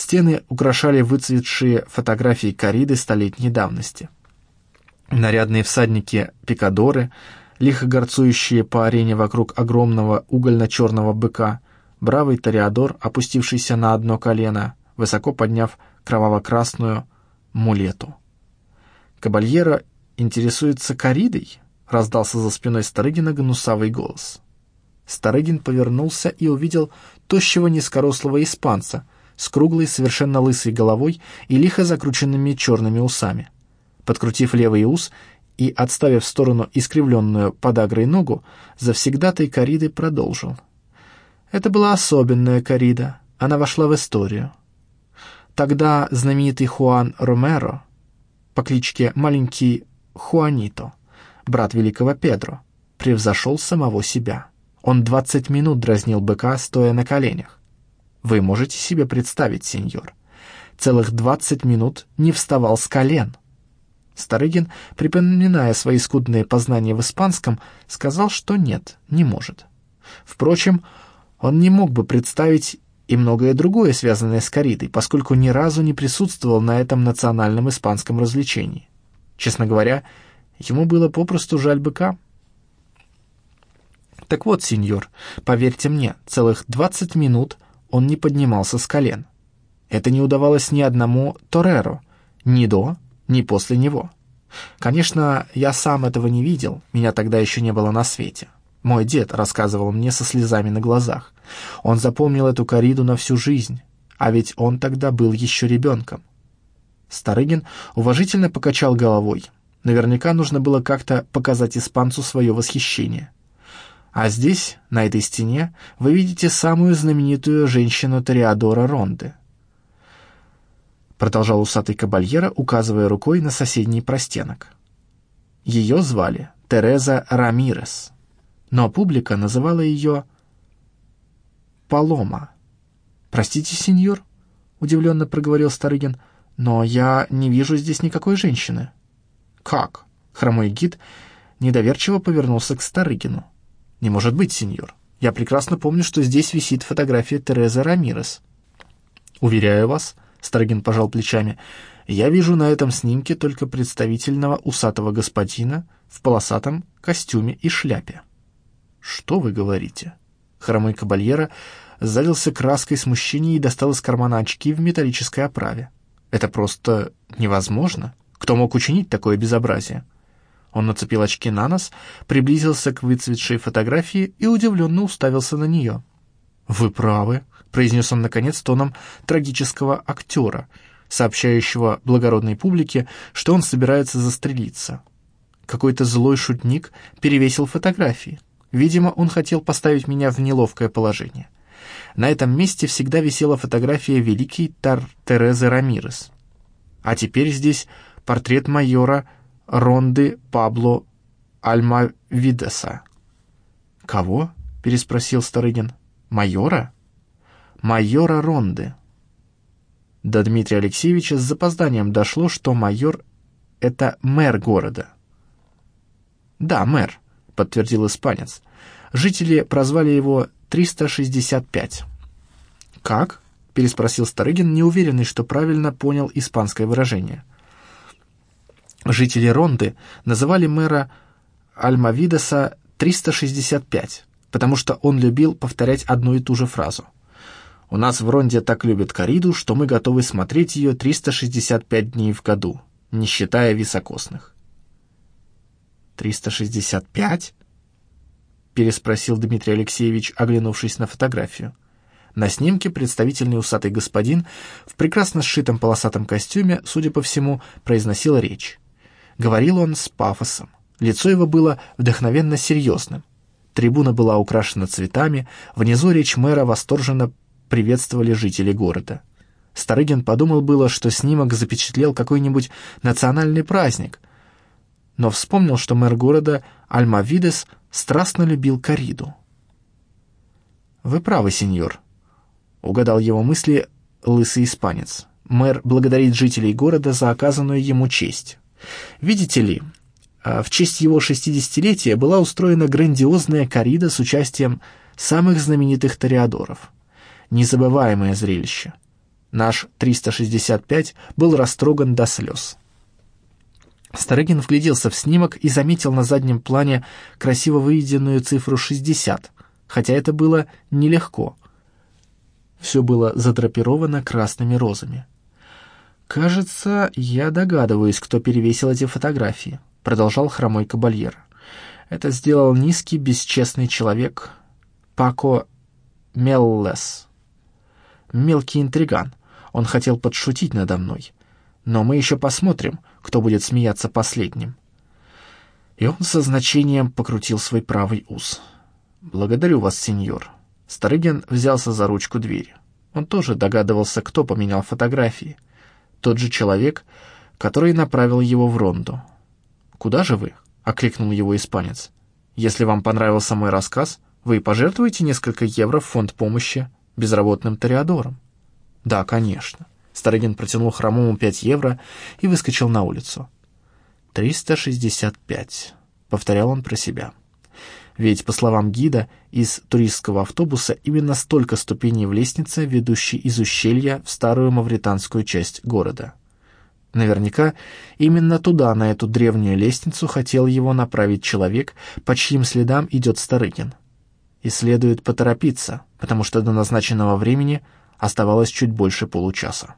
Стены украшали выцветшие фотографии кориды столетней давности. Нарядные всадники-пикадоры, лихо горцующие по арене вокруг огромного угольно-черного быка, бравый ториадор, опустившийся на одно колено, высоко подняв кроваво-красную мулету. Кабальера интересуется коридой?» — раздался за спиной Старыгина гнусавый голос. Старыгин повернулся и увидел тощего низкорослого испанца с круглой, совершенно лысой головой и лихо закрученными черными усами. Подкрутив левый ус и отставив в сторону искривленную подагрой ногу, завсегдатой кориды продолжил. Это была особенная корида, она вошла в историю. Тогда знаменитый Хуан Ромеро по кличке Маленький Хуанито, брат великого Педро, превзошел самого себя. Он двадцать минут дразнил быка, стоя на коленях. Вы можете себе представить, сеньор? Целых двадцать минут не вставал с колен. Старыгин, припоминая свои скудные познания в испанском, сказал, что нет, не может. Впрочем, он не мог бы представить и многое другое, связанное с коридой, поскольку ни разу не присутствовал на этом национальном испанском развлечении. Честно говоря, ему было попросту жаль быка. Так вот, сеньор, поверьте мне, целых двадцать минут он не поднимался с колен. Это не удавалось ни одному Тореро, ни до, ни после него. Конечно, я сам этого не видел, меня тогда еще не было на свете. Мой дед рассказывал мне со слезами на глазах. Он запомнил эту кориду на всю жизнь, а ведь он тогда был еще ребенком. Старыгин уважительно покачал головой. Наверняка нужно было как-то показать испанцу свое восхищение. А здесь, на этой стене, вы видите самую знаменитую женщину Тореадора Ронды. Продолжал усатый кабальера, указывая рукой на соседний простенок. Ее звали Тереза Рамирес, но публика называла ее Палома. «Простите, сеньор?» — удивленно проговорил Старыгин — но я не вижу здесь никакой женщины». «Как?» — хромой гид недоверчиво повернулся к Старыгину. «Не может быть, сеньор. Я прекрасно помню, что здесь висит фотография Терезы Рамирес». «Уверяю вас», — Старыгин пожал плечами, — «я вижу на этом снимке только представительного усатого господина в полосатом костюме и шляпе». «Что вы говорите?» Хромой кабальера залился краской смущения и достал из кармана очки в металлической оправе. Это просто невозможно. Кто мог учинить такое безобразие? Он нацепил очки на нос, приблизился к выцветшей фотографии и удивленно уставился на нее. «Вы правы», — произнес он, наконец, тоном трагического актера, сообщающего благородной публике, что он собирается застрелиться. Какой-то злой шутник перевесил фотографии. Видимо, он хотел поставить меня в неловкое положение. На этом месте всегда висела фотография великой Тар Терезы Рамирес. А теперь здесь портрет майора Ронды Пабло Альмавидеса. «Кого?» — переспросил Старыгин. «Майора?» «Майора Ронды». До Дмитрия Алексеевича с запозданием дошло, что майор — это мэр города. «Да, мэр», — подтвердил испанец. Жители прозвали его 365. «Как?» — переспросил Старыгин, неуверенный, что правильно понял испанское выражение. Жители Ронды называли мэра Альмавидеса 365, потому что он любил повторять одну и ту же фразу. «У нас в Ронде так любят кориду, что мы готовы смотреть ее 365 дней в году, не считая високосных». «365?» переспросил Дмитрий Алексеевич, оглянувшись на фотографию. На снимке представительный усатый господин в прекрасно сшитом полосатом костюме, судя по всему, произносил речь. Говорил он с пафосом. Лицо его было вдохновенно серьезным. Трибуна была украшена цветами, внизу речь мэра восторженно приветствовали жители города. Старыгин подумал было, что снимок запечатлел какой-нибудь национальный праздник, но вспомнил, что мэр города Альмавидес страстно любил кориду. «Вы правы, сеньор», — угадал его мысли лысый испанец. «Мэр благодарит жителей города за оказанную ему честь. Видите ли, а, в честь его шестидесятилетия была устроена грандиозная корида с участием самых знаменитых тореадоров. Незабываемое зрелище. Наш 365 был растроган до слез. Старыгин вгляделся в снимок и заметил на заднем плане красиво выведенную цифру 60, хотя это было нелегко. Все было задрапировано красными розами. «Кажется, я догадываюсь, кто перевесил эти фотографии», — продолжал хромой кабальер. «Это сделал низкий, бесчестный человек Пако Меллес. Мелкий интриган. Он хотел подшутить надо мной. Но мы еще посмотрим, кто будет смеяться последним». И он со значением покрутил свой правый ус. «Благодарю вас, сеньор». Старыгин взялся за ручку двери. Он тоже догадывался, кто поменял фотографии — тот же человек, который направил его в Ронду. «Куда же вы?» — окликнул его испанец. «Если вам понравился мой рассказ, вы пожертвуете несколько евро в фонд помощи безработным тореадорам?» «Да, конечно». Старыгин протянул хромому пять евро и выскочил на улицу. «Триста шестьдесят пять», — повторял он про себя. Ведь, по словам гида, из туристского автобуса именно столько ступеней в лестнице, ведущей из ущелья в старую мавританскую часть города. Наверняка именно туда, на эту древнюю лестницу, хотел его направить человек, по чьим следам идет Старыгин. И следует поторопиться, потому что до назначенного времени оставалось чуть больше получаса.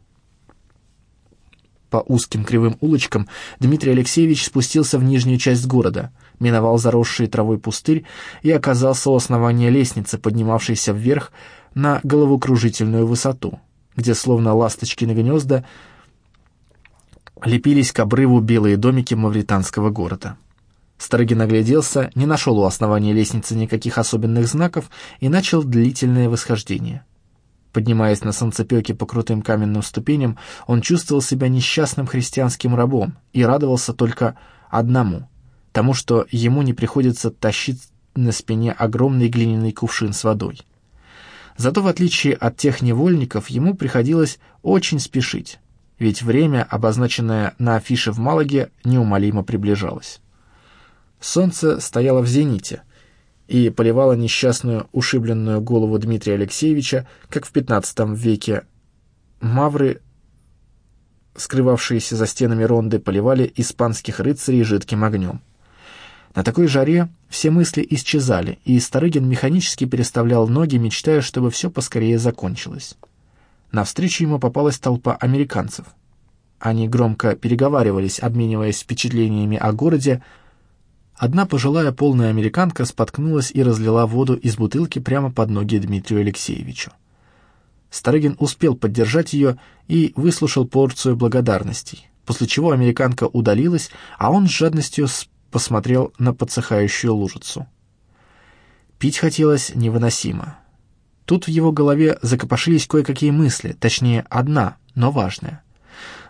По узким кривым улочкам Дмитрий Алексеевич спустился в нижнюю часть города, миновал заросший травой пустырь и оказался у основания лестницы, поднимавшейся вверх на головокружительную высоту, где, словно ласточки на гнезда, лепились к обрыву белые домики мавританского города. Старыгин огляделся, не нашел у основания лестницы никаких особенных знаков и начал длительное восхождение — Поднимаясь на солнцепеке по крутым каменным ступеням, он чувствовал себя несчастным христианским рабом и радовался только одному — тому, что ему не приходится тащить на спине огромный глиняный кувшин с водой. Зато, в отличие от тех невольников, ему приходилось очень спешить, ведь время, обозначенное на афише в Малаге, неумолимо приближалось. Солнце стояло в зените — и поливала несчастную ушибленную голову Дмитрия Алексеевича, как в XV веке. Мавры, скрывавшиеся за стенами ронды, поливали испанских рыцарей жидким огнем. На такой жаре все мысли исчезали, и Старыгин механически переставлял ноги, мечтая, чтобы все поскорее закончилось. Навстречу ему попалась толпа американцев. Они громко переговаривались, обмениваясь впечатлениями о городе, Одна пожилая полная американка споткнулась и разлила воду из бутылки прямо под ноги Дмитрию Алексеевичу. Старыгин успел поддержать ее и выслушал порцию благодарностей, после чего американка удалилась, а он с жадностью посмотрел на подсыхающую лужицу. Пить хотелось невыносимо. Тут в его голове закопошились кое-какие мысли, точнее, одна, но важная.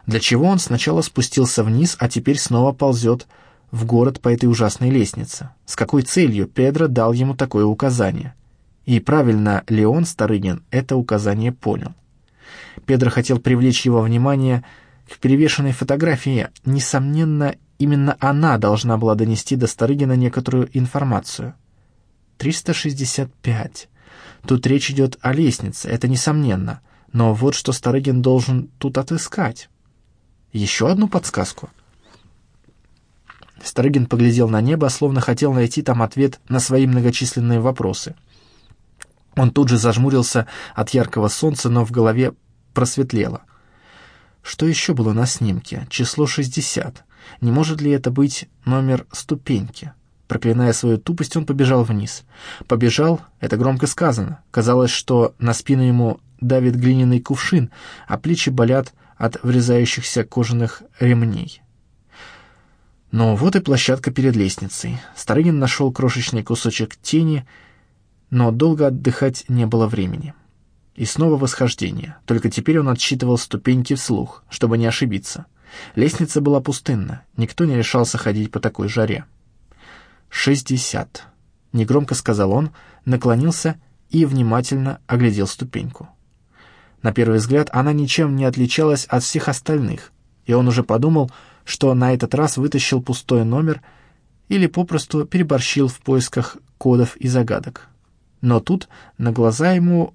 Для чего он сначала спустился вниз, а теперь снова ползет в город по этой ужасной лестнице. С какой целью Педро дал ему такое указание? И правильно ли он, Старыгин, это указание понял? Педро хотел привлечь его внимание к перевешенной фотографии. Несомненно, именно она должна была донести до Старыгина некоторую информацию. 365. Тут речь идет о лестнице, это несомненно. Но вот что Старыгин должен тут отыскать. Еще одну подсказку — Старыгин поглядел на небо, словно хотел найти там ответ на свои многочисленные вопросы. Он тут же зажмурился от яркого солнца, но в голове просветлело. Что еще было на снимке? Число 60. Не может ли это быть номер ступеньки? Проклиная свою тупость, он побежал вниз. Побежал, это громко сказано. Казалось, что на спину ему давит глиняный кувшин, а плечи болят от врезающихся кожаных ремней. Но вот и площадка перед лестницей. Старыгин нашел крошечный кусочек тени, но долго отдыхать не было времени. И снова восхождение, только теперь он отсчитывал ступеньки вслух, чтобы не ошибиться. Лестница была пустынна, никто не решался ходить по такой жаре. «Шестьдесят», — негромко сказал он, наклонился и внимательно оглядел ступеньку. На первый взгляд она ничем не отличалась от всех остальных, и он уже подумал, что на этот раз вытащил пустой номер или попросту переборщил в поисках кодов и загадок. Но тут на глаза ему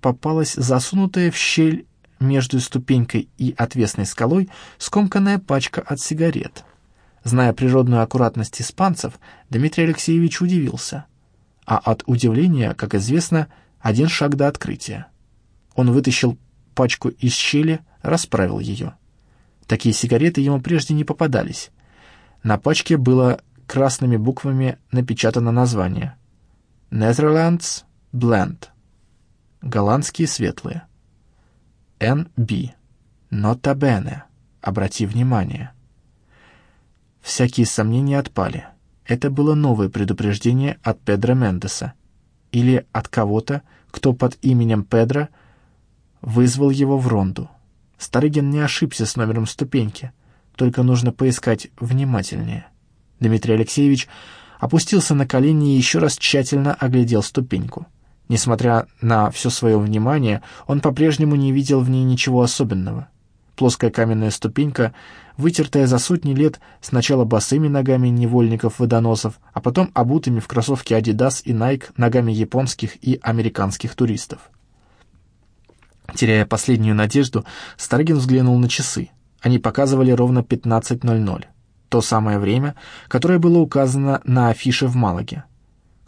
попалась засунутая в щель между ступенькой и отвесной скалой скомканная пачка от сигарет. Зная природную аккуратность испанцев, Дмитрий Алексеевич удивился. А от удивления, как известно, один шаг до открытия. Он вытащил пачку из щели, расправил ее. Такие сигареты ему прежде не попадались. На пачке было красными буквами напечатано название «Netherlands Blend» — «Голландские светлые». «Nota Bene» — «Обрати внимание». Всякие сомнения отпали. Это было новое предупреждение от Педро Мендеса. Или от кого-то, кто под именем Педро вызвал его в ронду. Старыгин не ошибся с номером ступеньки, только нужно поискать внимательнее. Дмитрий Алексеевич опустился на колени и еще раз тщательно оглядел ступеньку. Несмотря на все свое внимание, он по-прежнему не видел в ней ничего особенного. Плоская каменная ступенька, вытертая за сотни лет сначала босыми ногами невольников-водоносов, а потом обутыми в кроссовки Adidas и Nike ногами японских и американских туристов. Теряя последнюю надежду, Старгин взглянул на часы. Они показывали ровно 15.00 то самое время, которое было указано на афише в Малаге.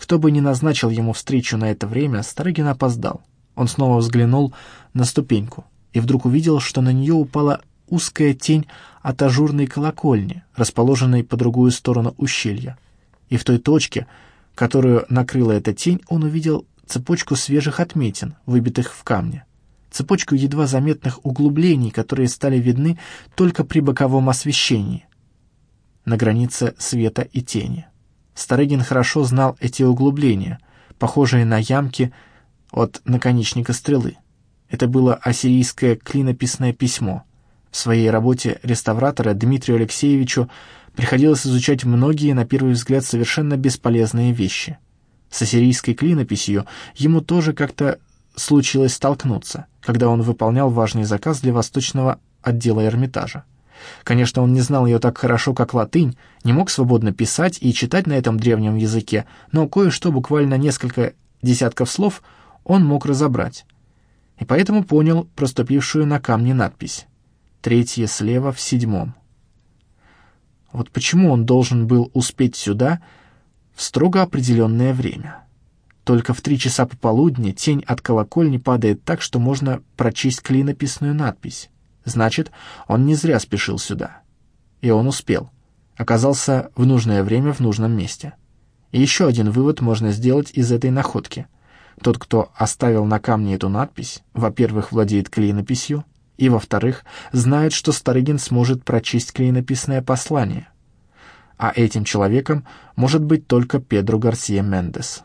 Кто бы ни назначил ему встречу на это время, Старыгин опоздал. Он снова взглянул на ступеньку и вдруг увидел, что на нее упала узкая тень от ажурной колокольни, расположенной по другую сторону ущелья. И в той точке, которую накрыла эта тень, он увидел цепочку свежих отметин, выбитых в камне. Цепочку едва заметных углублений, которые стали видны только при боковом освещении на границе света и тени. Старыгин хорошо знал эти углубления, похожие на ямки от наконечника стрелы. Это было ассирийское клинописное письмо. В своей работе реставратора Дмитрию Алексеевичу приходилось изучать многие, на первый взгляд, совершенно бесполезные вещи. С ассирийской клинописью ему тоже как-то случилось столкнуться, когда он выполнял важный заказ для восточного отдела Эрмитажа. Конечно, он не знал ее так хорошо, как латынь, не мог свободно писать и читать на этом древнем языке, но кое-что, буквально несколько десятков слов, он мог разобрать. И поэтому понял проступившую на камне надпись «Третье слева в седьмом». Вот почему он должен был успеть сюда в строго определенное время. Только в три часа пополудни тень от колокольни падает так, что можно прочесть клинописную надпись. Значит, он не зря спешил сюда. И он успел. Оказался в нужное время в нужном месте. И еще один вывод можно сделать из этой находки. Тот, кто оставил на камне эту надпись, во-первых, владеет клинописью, и, во-вторых, знает, что Старыгин сможет прочесть клинописное послание. А этим человеком может быть только Педро Гарсия Мендес.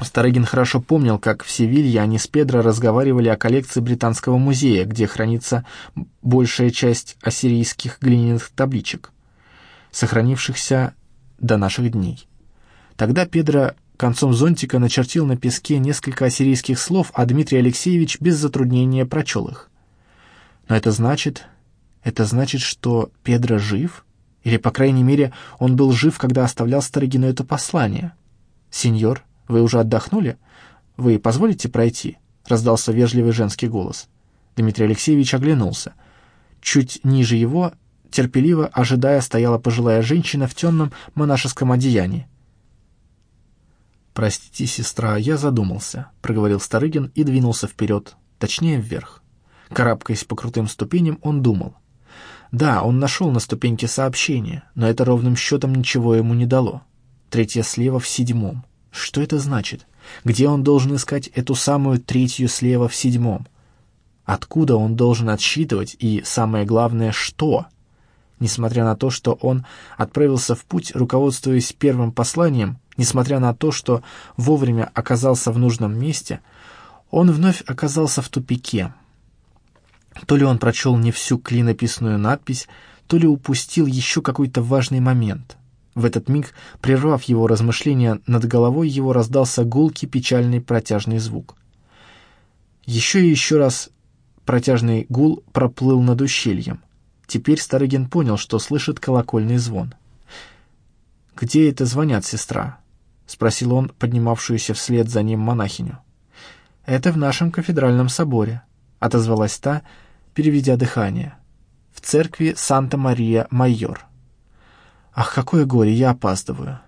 Старыгин хорошо помнил, как в Севилье они с Педро разговаривали о коллекции Британского музея, где хранится большая часть ассирийских глиняных табличек, сохранившихся до наших дней. Тогда Педро концом зонтика начертил на песке несколько ассирийских слов, а Дмитрий Алексеевич без затруднения прочел их. Но это значит... Это значит, что Педро жив? Или, по крайней мере, он был жив, когда оставлял Старыгину это послание? «Сеньор, «Вы уже отдохнули? Вы позволите пройти?» — раздался вежливый женский голос. Дмитрий Алексеевич оглянулся. Чуть ниже его, терпеливо ожидая, стояла пожилая женщина в темном монашеском одеянии. «Простите, сестра, я задумался», — проговорил Старыгин и двинулся вперед, точнее вверх. Карабкаясь по крутым ступеням, он думал. Да, он нашел на ступеньке сообщение, но это ровным счетом ничего ему не дало. Третья слева в седьмом. Что это значит? Где он должен искать эту самую третью слева в седьмом? Откуда он должен отсчитывать и, самое главное, что? Несмотря на то, что он отправился в путь, руководствуясь первым посланием, несмотря на то, что вовремя оказался в нужном месте, он вновь оказался в тупике. То ли он прочел не всю клинописную надпись, то ли упустил еще какой-то важный момент. В этот миг, прервав его размышления, над головой его раздался гулкий печальный протяжный звук. Еще и еще раз протяжный гул проплыл над ущельем. Теперь Старыгин понял, что слышит колокольный звон. «Где это звонят, сестра?» — спросил он поднимавшуюся вслед за ним монахиню. «Это в нашем кафедральном соборе», — отозвалась та, переведя дыхание. «В церкви Санта-Мария-Майор». «Ах, какое горе, я опаздываю!»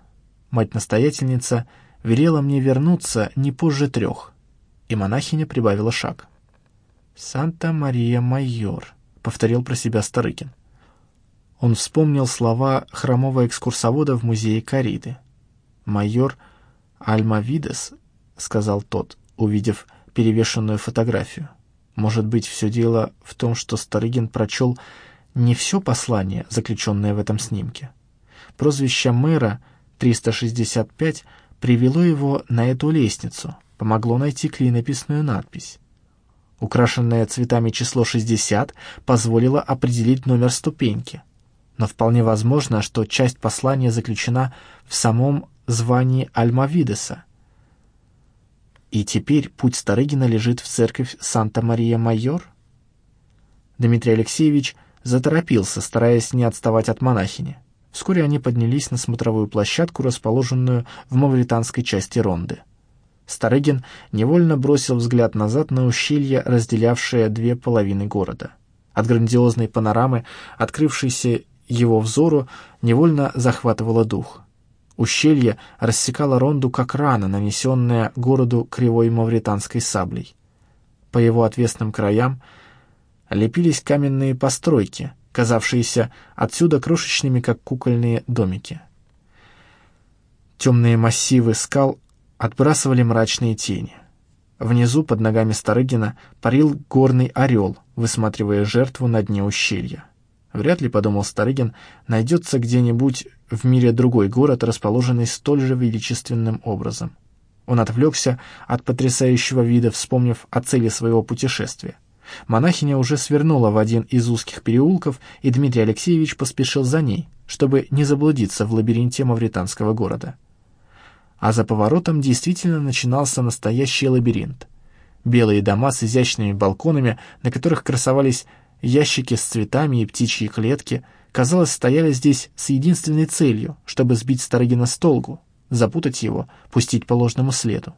Мать-настоятельница велела мне вернуться не позже трех, и монахиня прибавила шаг. «Санта-Мария-Майор», — повторил про себя Старыкин. Он вспомнил слова хромого экскурсовода в музее Кариды. «Майор Альмавидес», — сказал тот, увидев перевешенную фотографию. «Может быть, все дело в том, что Старыгин прочел не все послание, заключенное в этом снимке. Прозвище мэра 365 привело его на эту лестницу, помогло найти клинописную надпись. Украшенное цветами число 60 позволило определить номер ступеньки. Но вполне возможно, что часть послания заключена в самом звании Альмавидеса. И теперь путь Старыгина лежит в церковь Санта-Мария-Майор? Дмитрий Алексеевич заторопился, стараясь не отставать от монахини. Вскоре они поднялись на смотровую площадку, расположенную в мавританской части Ронды. Старыгин невольно бросил взгляд назад на ущелье, разделявшее две половины города. От грандиозной панорамы, открывшейся его взору, невольно захватывало дух. Ущелье рассекало Ронду как рана, нанесенная городу кривой мавританской саблей. По его отвесным краям лепились каменные постройки — казавшиеся отсюда крошечными, как кукольные домики. Темные массивы скал отбрасывали мрачные тени. Внизу, под ногами Старыгина, парил горный орел, высматривая жертву на дне ущелья. Вряд ли, подумал Старыгин, найдется где-нибудь в мире другой город, расположенный столь же величественным образом. Он отвлекся от потрясающего вида, вспомнив о цели своего путешествия. Монахиня уже свернула в один из узких переулков, и Дмитрий Алексеевич поспешил за ней, чтобы не заблудиться в лабиринте мавританского города. А за поворотом действительно начинался настоящий лабиринт. Белые дома с изящными балконами, на которых красовались ящики с цветами и птичьи клетки, казалось, стояли здесь с единственной целью, чтобы сбить Старыгина с толгу, запутать его, пустить по ложному следу.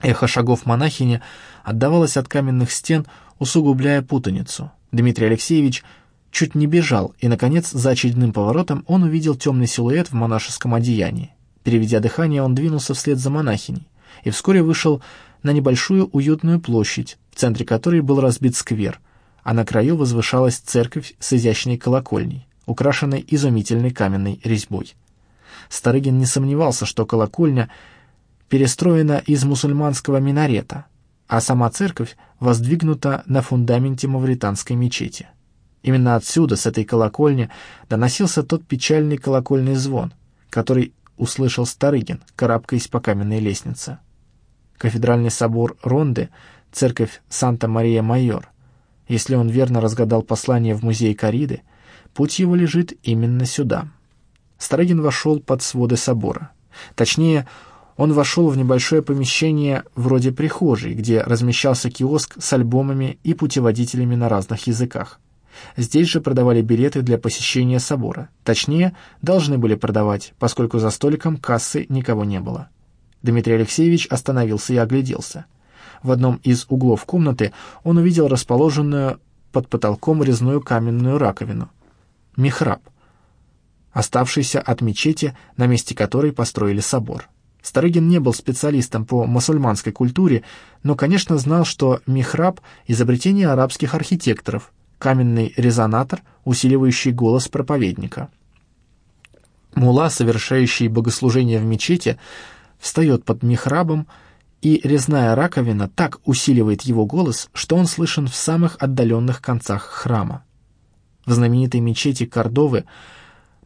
Эхо шагов монахини отдавалось от каменных стен, усугубляя путаницу. Дмитрий Алексеевич чуть не бежал, и, наконец, за очередным поворотом он увидел темный силуэт в монашеском одеянии. Переведя дыхание, он двинулся вслед за монахиней и вскоре вышел на небольшую уютную площадь, в центре которой был разбит сквер, а на краю возвышалась церковь с изящной колокольней, украшенной изумительной каменной резьбой. Старыгин не сомневался, что колокольня — перестроена из мусульманского минарета, а сама церковь воздвигнута на фундаменте мавританской мечети. Именно отсюда, с этой колокольни, доносился тот печальный колокольный звон, который услышал Старыгин, карабкаясь по каменной лестнице. Кафедральный собор Ронды, церковь Санта-Мария-Майор. Если он верно разгадал послание в музей Кариды, путь его лежит именно сюда. Старыгин вошел под своды собора. Точнее, он вошел в небольшое помещение вроде прихожей, где размещался киоск с альбомами и путеводителями на разных языках. Здесь же продавали билеты для посещения собора. Точнее, должны были продавать, поскольку за столиком кассы никого не было. Дмитрий Алексеевич остановился и огляделся. В одном из углов комнаты он увидел расположенную под потолком резную каменную раковину. Михраб, оставшийся от мечети, на месте которой построили собор. Старыгин не был специалистом по мусульманской культуре, но, конечно, знал, что михраб — изобретение арабских архитекторов, каменный резонатор, усиливающий голос проповедника. Мула, совершающий богослужение в мечети, встает под михрабом, и резная раковина так усиливает его голос, что он слышен в самых отдаленных концах храма. В знаменитой мечети Кордовы —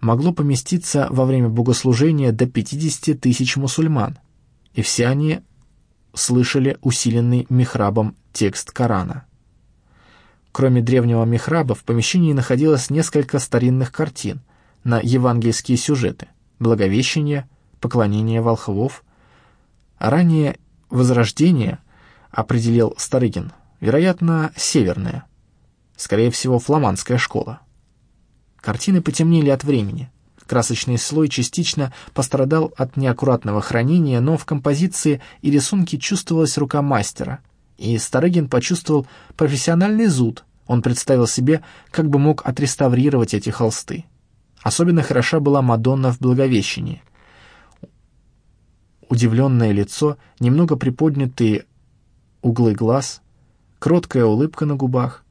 могло поместиться во время богослужения до 50 тысяч мусульман, и все они слышали усиленный михрабом текст Корана. Кроме древнего михраба, в помещении находилось несколько старинных картин на евангельские сюжеты, благовещение, поклонение волхвов. Ранее возрождение определил Старыгин, вероятно, северное, скорее всего, фламандская школа. Картины потемнели от времени. Красочный слой частично пострадал от неаккуратного хранения, но в композиции и рисунке чувствовалась рука мастера, и Старыгин почувствовал профессиональный зуд. Он представил себе, как бы мог отреставрировать эти холсты. Особенно хороша была Мадонна в Благовещении. Удивленное лицо, немного приподнятые углы глаз, кроткая улыбка на губах.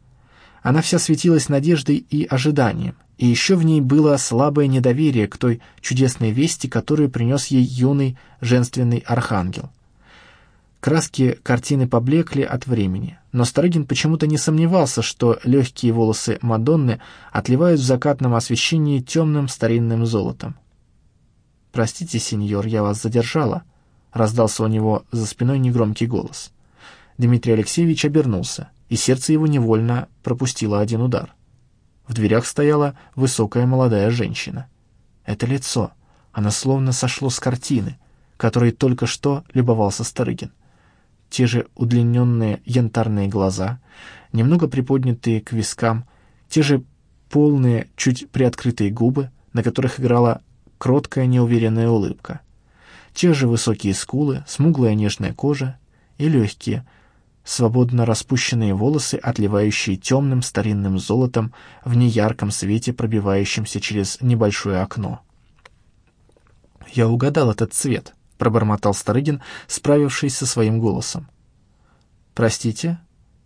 Она вся светилась надеждой и ожиданием, и еще в ней было слабое недоверие к той чудесной вести, которую принес ей юный женственный архангел. Краски картины поблекли от времени, но Старыгин почему-то не сомневался, что легкие волосы Мадонны отливают в закатном освещении темным старинным золотом. «Простите, сеньор, я вас задержала», — раздался у него за спиной негромкий голос. Дмитрий Алексеевич обернулся, и сердце его невольно пропустило один удар. В дверях стояла высокая молодая женщина. Это лицо, оно словно сошло с картины, которой только что любовался Старыгин. Те же удлиненные янтарные глаза, немного приподнятые к вискам, те же полные, чуть приоткрытые губы, на которых играла кроткая неуверенная улыбка. Те же высокие скулы, смуглая нежная кожа и легкие, свободно распущенные волосы, отливающие темным старинным золотом в неярком свете, пробивающемся через небольшое окно. «Я угадал этот цвет», — пробормотал Старыгин, справившись со своим голосом. «Простите?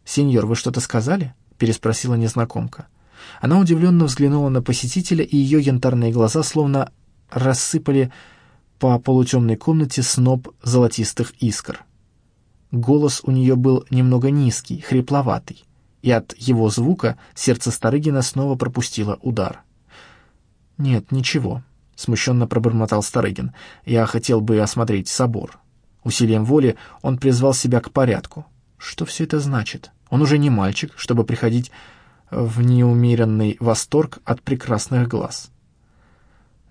Сеньор, вы что-то сказали?» — переспросила незнакомка. Она удивленно взглянула на посетителя, и ее янтарные глаза словно рассыпали по полутемной комнате сноп золотистых искр. Голос у нее был немного низкий, хрипловатый, и от его звука сердце Старыгина снова пропустило удар. «Нет, ничего», — смущенно пробормотал Старыгин. «Я хотел бы осмотреть собор». Усилием воли он призвал себя к порядку. Что все это значит? Он уже не мальчик, чтобы приходить в неумеренный восторг от прекрасных глаз.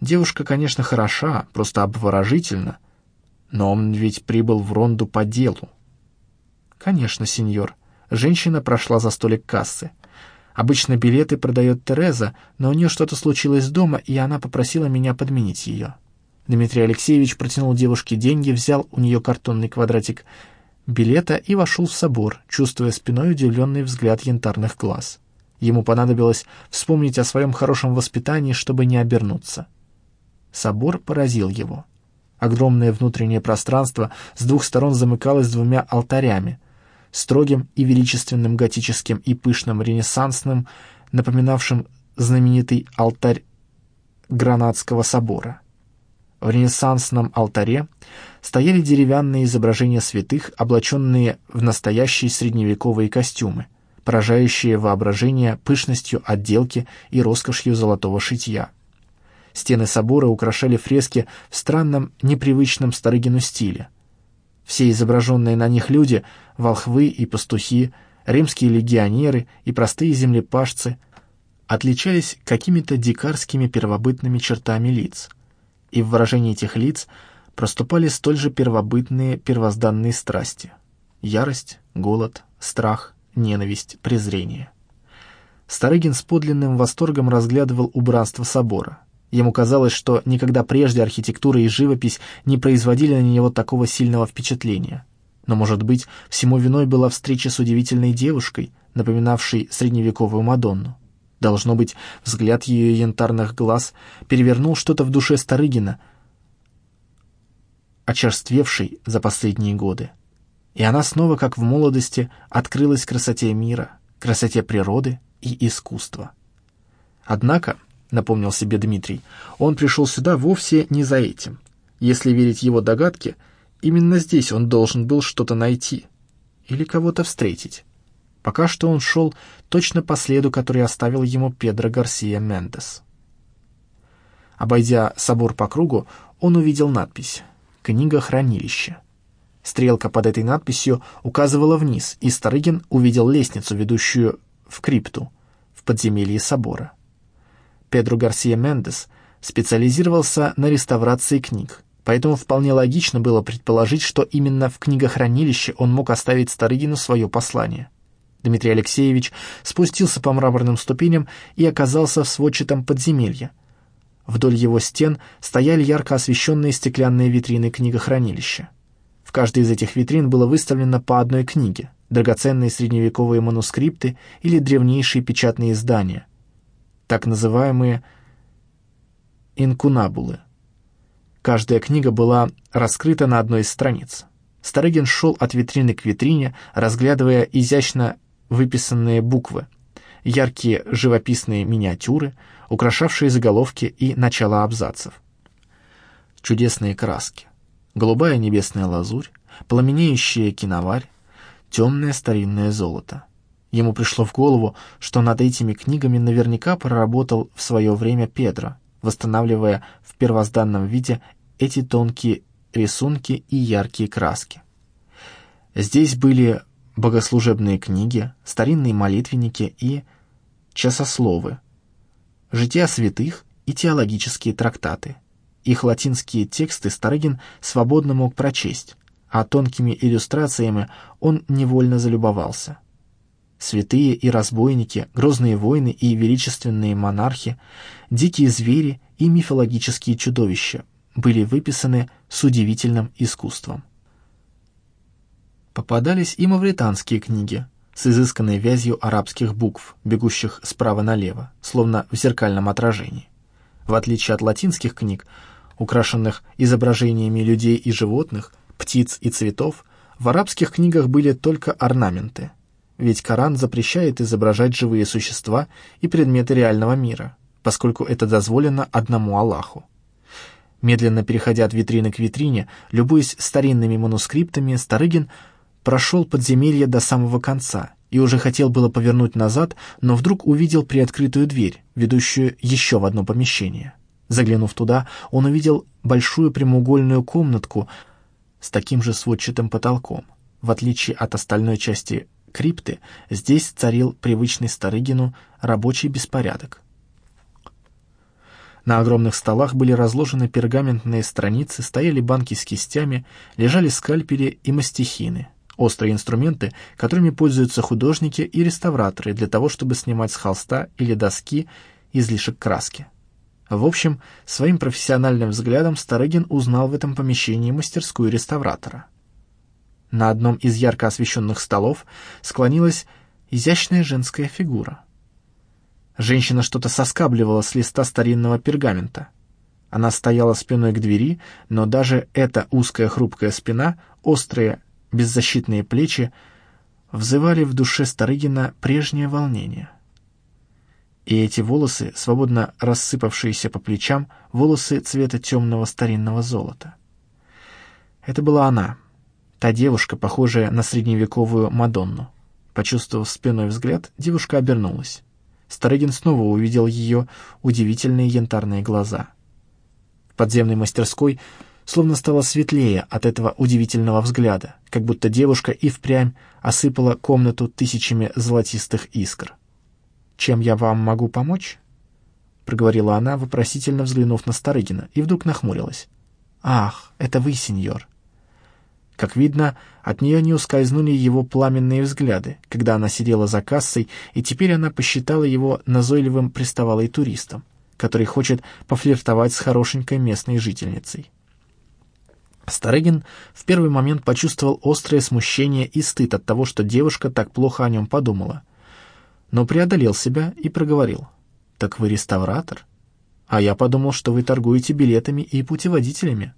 Девушка, конечно, хороша, просто обворожительна, но он ведь прибыл в Ронду по делу. «Конечно, сеньор». Женщина прошла за столик кассы. Обычно билеты продает Тереза, но у нее что-то случилось дома, и она попросила меня подменить ее. Дмитрий Алексеевич протянул девушке деньги, взял у нее картонный квадратик билета и вошел в собор, чувствуя спиной удивленный взгляд янтарных глаз. Ему понадобилось вспомнить о своем хорошем воспитании, чтобы не обернуться. Собор поразил его. Огромное внутреннее пространство с двух сторон замыкалось двумя алтарями, строгим и величественным готическим и пышным ренессансным, напоминавшим знаменитый алтарь Гранадского собора. В ренессансном алтаре стояли деревянные изображения святых, облаченные в настоящие средневековые костюмы, поражающие воображение пышностью отделки и роскошью золотого шитья. Стены собора украшали фрески в странном, непривычном Старыгину стиле. Все изображенные на них люди — волхвы и пастухи, римские легионеры и простые землепашцы — отличались какими-то дикарскими первобытными чертами лиц, и в выражении этих лиц проступали столь же первобытные первозданные страсти — ярость, голод, страх, ненависть, презрение. Старыгин с подлинным восторгом разглядывал убранство собора. Ему казалось, что никогда прежде архитектура и живопись не производили на него такого сильного впечатления. Но, может быть, всему виной была встреча с удивительной девушкой, напоминавшей средневековую Мадонну. Должно быть, взгляд ее янтарных глаз перевернул что-то в душе Старыгина, очерствевший за последние годы. И она снова, как в молодости, открылась красоте мира, красоте природы и искусства. Однако напомнил себе Дмитрий. Он пришел сюда вовсе не за этим. Если верить его догадке, именно здесь он должен был что-то найти или кого-то встретить. Пока что он шел точно по следу, который оставил ему Педро Гарсия Мендес. Обойдя собор по кругу, он увидел надпись «Книга хранилища». Стрелка под этой надписью указывала вниз, и Старыгин увидел лестницу, ведущую в крипту, в подземелье собора. Педро Гарсия Мендес специализировался на реставрации книг, поэтому вполне логично было предположить, что именно в книгохранилище он мог оставить Старыгину свое послание. Дмитрий Алексеевич спустился по мраморным ступеням и оказался в сводчатом подземелье. Вдоль его стен стояли ярко освещенные стеклянные витрины книгохранилища. В каждой из этих витрин было выставлено по одной книге, драгоценные средневековые манускрипты или древнейшие печатные издания, так называемые инкунабулы. Каждая книга была раскрыта на одной из страниц. Старыгин шел от витрины к витрине, разглядывая изящно выписанные буквы, яркие живописные миниатюры, украшавшие заголовки и начало абзацев. Чудесные краски. Голубая небесная лазурь, пламенеющая киноварь, темное старинное золото. Ему пришло в голову, что над этими книгами наверняка проработал в свое время Педро, восстанавливая в первозданном виде эти тонкие рисунки и яркие краски. Здесь были богослужебные книги, старинные молитвенники и часословы, жития святых и теологические трактаты. Их латинские тексты Старыгин свободно мог прочесть, а тонкими иллюстрациями он невольно залюбовался. Святые и разбойники, грозные воины и величественные монархи, дикие звери и мифологические чудовища были выписаны с удивительным искусством. Попадались и мавританские книги с изысканной вязью арабских букв, бегущих справа налево, словно в зеркальном отражении. В отличие от латинских книг, украшенных изображениями людей и животных, птиц и цветов, в арабских книгах были только орнаменты, ведь Коран запрещает изображать живые существа и предметы реального мира, поскольку это дозволено одному Аллаху. Медленно переходя от витрины к витрине, любуясь старинными манускриптами, Старыгин прошел подземелье до самого конца и уже хотел было повернуть назад, но вдруг увидел приоткрытую дверь, ведущую еще в одно помещение. Заглянув туда, он увидел большую прямоугольную комнатку с таким же сводчатым потолком. В отличие от остальной части крипты, здесь царил привычный Старыгину рабочий беспорядок. На огромных столах были разложены пергаментные страницы, стояли банки с кистями, лежали скальпели и мастихины, острые инструменты, которыми пользуются художники и реставраторы для того, чтобы снимать с холста или доски излишек краски. В общем, своим профессиональным взглядом Старыгин узнал в этом помещении мастерскую реставратора. На одном из ярко освещенных столов склонилась изящная женская фигура. Женщина что-то соскабливала с листа старинного пергамента. Она стояла спиной к двери, но даже эта узкая хрупкая спина, острые беззащитные плечи взывали в душе Старыгина прежнее волнение. И эти волосы, свободно рассыпавшиеся по плечам, волосы цвета темного старинного золота. Это была она, Та девушка, похожая на средневековую Мадонну. Почувствовав спиной взгляд, девушка обернулась. Старыгин снова увидел ее удивительные янтарные глаза. В подземной мастерской словно стало светлее от этого удивительного взгляда, как будто девушка и впрямь осыпала комнату тысячами золотистых искр. «Чем я вам могу помочь?» — проговорила она, вопросительно взглянув на Старыгина, и вдруг нахмурилась. «Ах, это вы, сеньор!» Как видно, от нее не ускользнули его пламенные взгляды, когда она сидела за кассой, и теперь она посчитала его назойливым приставалой туристом, который хочет пофлиртовать с хорошенькой местной жительницей. Старыгин в первый момент почувствовал острое смущение и стыд от того, что девушка так плохо о нем подумала. Но преодолел себя и проговорил. «Так вы реставратор? А я подумал, что вы торгуете билетами и путеводителями».